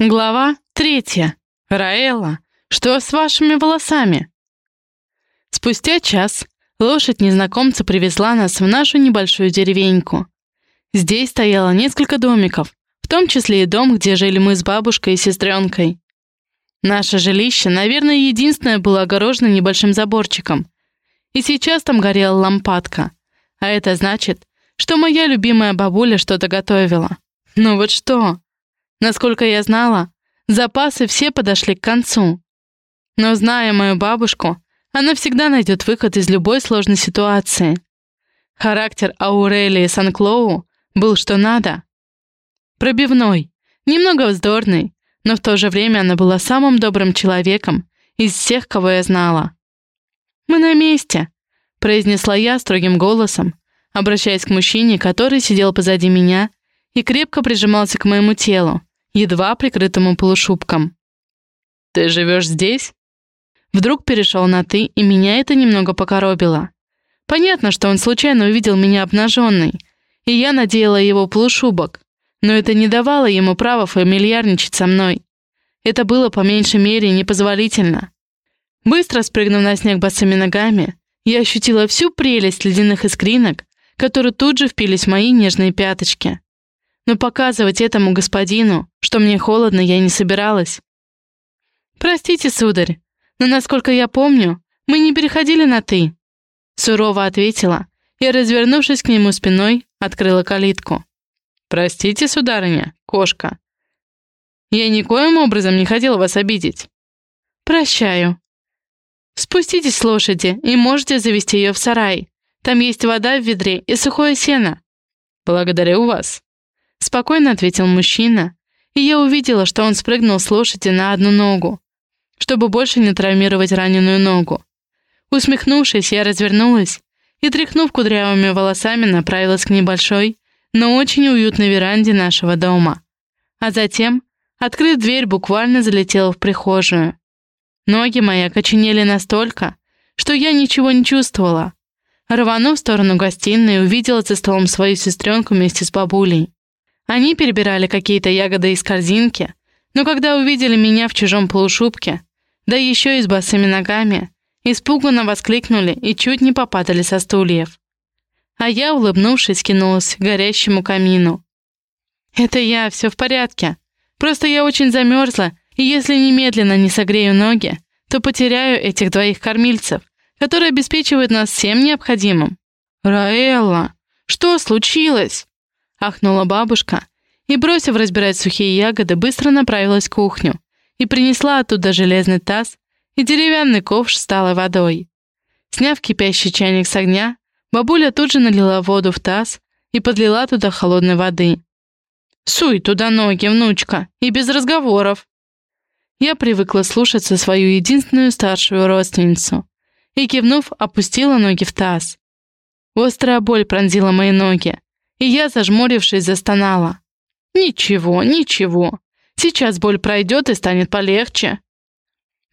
Глава третья. Раэла, что с вашими волосами? Спустя час лошадь незнакомца привезла нас в нашу небольшую деревеньку. Здесь стояло несколько домиков, в том числе и дом, где жили мы с бабушкой и сестренкой. Наше жилище, наверное, единственное было огорожено небольшим заборчиком. И сейчас там горела лампадка. А это значит, что моя любимая бабуля что-то готовила. Ну вот что? Насколько я знала, запасы все подошли к концу. Но зная мою бабушку, она всегда найдет выход из любой сложной ситуации. Характер Аурелии Санклоу был что надо. Пробивной, немного вздорный, но в то же время она была самым добрым человеком из всех, кого я знала. «Мы на месте», — произнесла я строгим голосом, обращаясь к мужчине, который сидел позади меня и крепко прижимался к моему телу, едва прикрытому полушубком. «Ты живешь здесь?» Вдруг перешел на «ты», и меня это немного покоробило. Понятно, что он случайно увидел меня обнаженной, и я надела его полушубок, но это не давало ему права фамильярничать со мной. Это было по меньшей мере непозволительно. Быстро спрыгнув на снег босыми ногами, я ощутила всю прелесть ледяных искринок, которые тут же впились в мои нежные пяточки но показывать этому господину, что мне холодно, я не собиралась. «Простите, сударь, но, насколько я помню, мы не переходили на «ты», — сурово ответила и, развернувшись к нему спиной, открыла калитку. «Простите, сударыня, кошка. Я никоим образом не хотела вас обидеть». «Прощаю. Спуститесь с лошади и можете завести ее в сарай. Там есть вода в ведре и сухое сено». «Благодарю вас», Спокойно ответил мужчина, и я увидела, что он спрыгнул с лошади на одну ногу, чтобы больше не травмировать раненую ногу. Усмехнувшись, я развернулась и, тряхнув кудрявыми волосами, направилась к небольшой, но очень уютной веранде нашего дома. А затем, открыв дверь, буквально залетела в прихожую. Ноги мои окоченели настолько, что я ничего не чувствовала. Рванув в сторону гостиной, увидела за столом свою сестренку вместе с бабулей. Они перебирали какие-то ягоды из корзинки, но когда увидели меня в чужом полушубке, да еще и с босыми ногами, испуганно воскликнули и чуть не попадали со стульев. А я, улыбнувшись, кинулась к горящему камину. «Это я, все в порядке. Просто я очень замерзла, и если немедленно не согрею ноги, то потеряю этих двоих кормильцев, которые обеспечивают нас всем необходимым». «Раэлла, что случилось?» Ахнула бабушка и, бросив разбирать сухие ягоды, быстро направилась в кухню и принесла оттуда железный таз и деревянный ковш с талой водой. Сняв кипящий чайник с огня, бабуля тут же налила воду в таз и подлила туда холодной воды. «Суй туда ноги, внучка, и без разговоров!» Я привыкла слушаться свою единственную старшую родственницу и, кивнув, опустила ноги в таз. Острая боль пронзила мои ноги, и я, зажмурившись, застонала. «Ничего, ничего. Сейчас боль пройдет и станет полегче».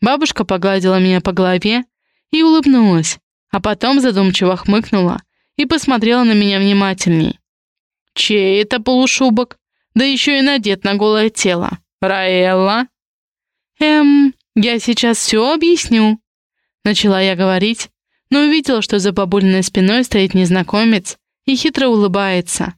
Бабушка погладила меня по голове и улыбнулась, а потом задумчиво хмыкнула и посмотрела на меня внимательней. «Чей это полушубок? Да еще и надет на голое тело. Раэлла?» «Эм, я сейчас все объясню», — начала я говорить, но увидела, что за бабулиной спиной стоит незнакомец и хитро улыбается.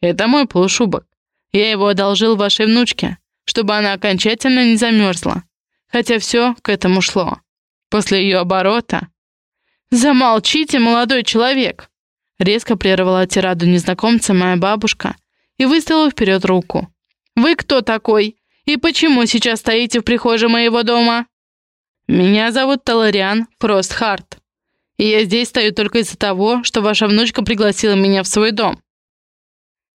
«Это мой полушубок. Я его одолжил вашей внучке, чтобы она окончательно не замерзла. Хотя все к этому шло. После ее оборота...» «Замолчите, молодой человек!» Резко прервала тираду незнакомца моя бабушка и выставила вперед руку. «Вы кто такой? И почему сейчас стоите в прихожей моего дома?» «Меня зовут Талариан Фростхарт и я здесь стою только из-за того, что ваша внучка пригласила меня в свой дом».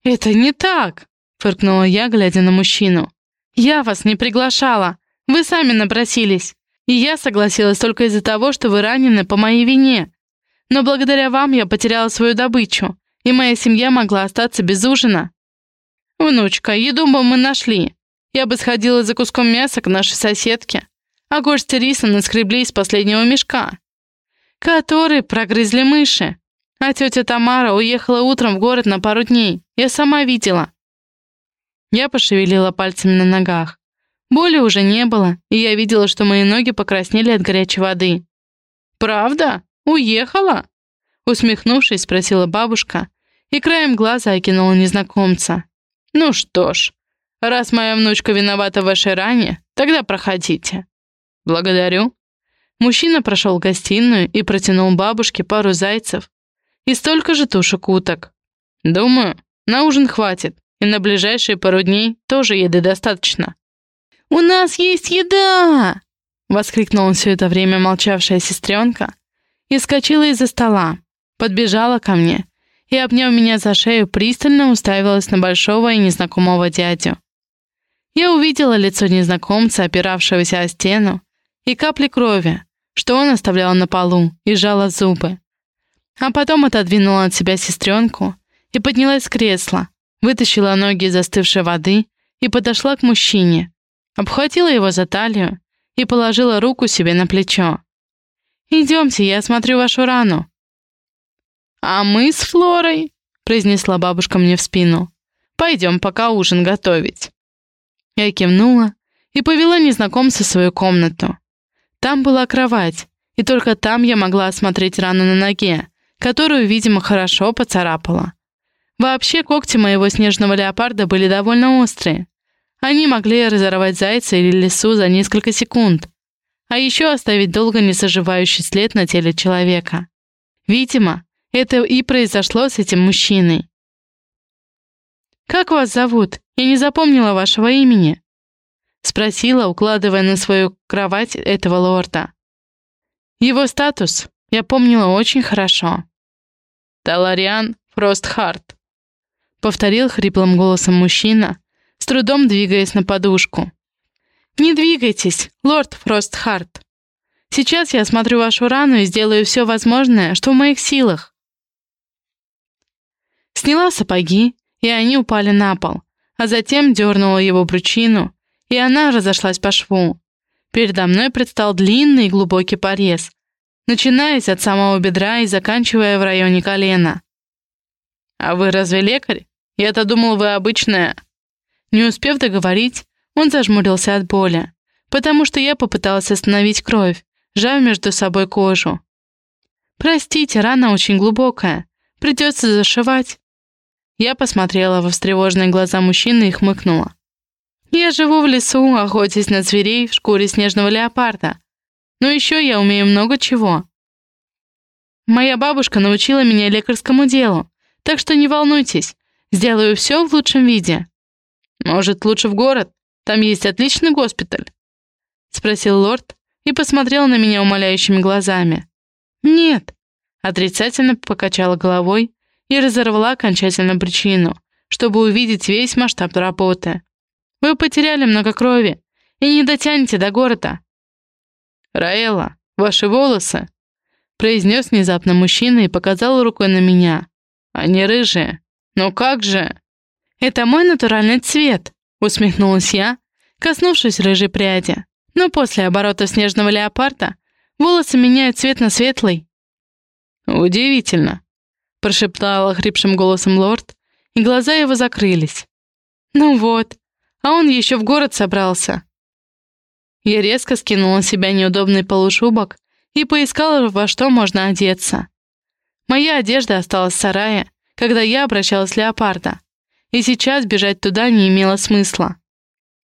«Это не так», — фыркнула я, глядя на мужчину. «Я вас не приглашала. Вы сами напросились. И я согласилась только из-за того, что вы ранены по моей вине. Но благодаря вам я потеряла свою добычу, и моя семья могла остаться без ужина». «Внучка, еду бы мы нашли. Я бы сходила за куском мяса к нашей соседке, а горсть риса наскребли из последнего мешка который прогрызли мыши. А тетя Тамара уехала утром в город на пару дней. Я сама видела. Я пошевелила пальцами на ногах. Боли уже не было, и я видела, что мои ноги покраснели от горячей воды. «Правда? Уехала?» Усмехнувшись, спросила бабушка и краем глаза окинула незнакомца. «Ну что ж, раз моя внучка виновата в вашей ране, тогда проходите». «Благодарю». Мужчина прошел гостиную и протянул бабушке пару зайцев и столько же тушек уток. «Думаю, на ужин хватит, и на ближайшие пару дней тоже еды достаточно». «У нас есть еда!» — воскликнула все это время молчавшая сестренка и скочила из-за стола, подбежала ко мне и, обняв меня за шею, пристально уставилась на большого и незнакомого дядю. Я увидела лицо незнакомца, опиравшегося о стену, и капли крови, что он оставлял на полу, и сжала зубы. А потом отодвинула от себя сестренку и поднялась с кресла, вытащила ноги из застывшей воды и подошла к мужчине, обхватила его за талию и положила руку себе на плечо. «Идемте, я осмотрю вашу рану». «А мы с Флорой», — произнесла бабушка мне в спину, «пойдем пока ужин готовить». Я кивнула и повела незнакомца в свою комнату. Там была кровать, и только там я могла осмотреть рану на ноге, которую, видимо, хорошо поцарапала. Вообще, когти моего снежного леопарда были довольно острые. Они могли разорвать зайца или лису за несколько секунд, а еще оставить долго не соживающий след на теле человека. Видимо, это и произошло с этим мужчиной. «Как вас зовут? Я не запомнила вашего имени», — спросила, укладывая на свою кровать этого лорда. Его статус я помнила очень хорошо. «Талариан Фростхарт», — повторил хриплым голосом мужчина, с трудом двигаясь на подушку. «Не двигайтесь, лорд Фростхарт. Сейчас я осмотрю вашу рану и сделаю все возможное, что в моих силах». Сняла сапоги, и они упали на пол, а затем дернула его брючину, и она разошлась по шву. Передо мной предстал длинный и глубокий порез, начинаясь от самого бедра и заканчивая в районе колена. «А вы разве лекарь? Я-то думал, вы обычная...» Не успев договорить, он зажмурился от боли, потому что я попыталась остановить кровь, сжав между собой кожу. «Простите, рана очень глубокая. Придется зашивать». Я посмотрела во встревоженные глаза мужчины и хмыкнула. «Я живу в лесу, охотясь на зверей в шкуре снежного леопарда. Но еще я умею много чего. Моя бабушка научила меня лекарскому делу, так что не волнуйтесь, сделаю все в лучшем виде. Может, лучше в город? Там есть отличный госпиталь?» Спросил лорд и посмотрел на меня умоляющими глазами. «Нет», — отрицательно покачала головой и разорвала окончательно причину, чтобы увидеть весь масштаб работы. «Вы потеряли много крови и не дотянете до города. «Раэла, ваши волосы!» произнес внезапно мужчина и показал рукой на меня. «Они рыжие. Но как же?» «Это мой натуральный цвет», усмехнулась я, коснувшись рыжей пряди. Но после оборота снежного леопарда волосы меняют цвет на светлый. «Удивительно», — прошептал хрипшим голосом лорд, и глаза его закрылись. «Ну вот, а он еще в город собрался. Я резко скинула с себя неудобный полушубок и поискала, во что можно одеться. Моя одежда осталась в сарае, когда я обращалась в леопарда, и сейчас бежать туда не имело смысла.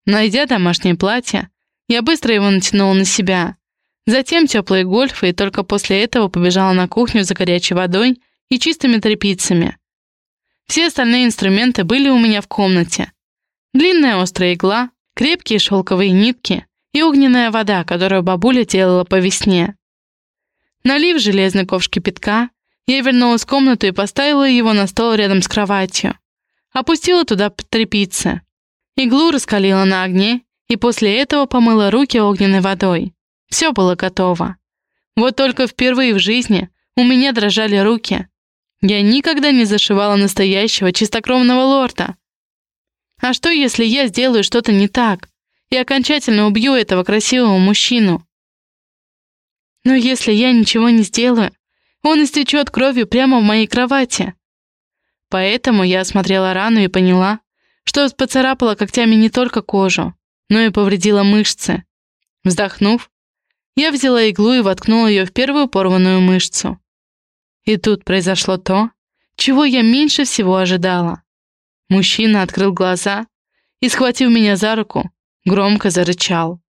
Найдя домашнее платье, я быстро его натянула на себя, затем теплые гольфы и только после этого побежала на кухню за горячей водой и чистыми тряпицами. Все остальные инструменты были у меня в комнате. Длинная острая игла, крепкие шелковые нитки, и огненная вода, которую бабуля делала по весне. Налив железный ковш кипятка, я вернулась в комнату и поставила его на стол рядом с кроватью. Опустила туда тряпицы. Иглу раскалила на огне и после этого помыла руки огненной водой. Все было готово. Вот только впервые в жизни у меня дрожали руки. Я никогда не зашивала настоящего чистокровного лорда. А что, если я сделаю что-то не так и окончательно убью этого красивого мужчину? Но если я ничего не сделаю, он истечет кровью прямо в моей кровати. Поэтому я осмотрела рану и поняла, что поцарапала когтями не только кожу, но и повредила мышцы. Вздохнув, я взяла иглу и воткнула ее в первую порванную мышцу. И тут произошло то, чего я меньше всего ожидала. Мужчина открыл глаза и, схватив меня за руку, громко зарычал.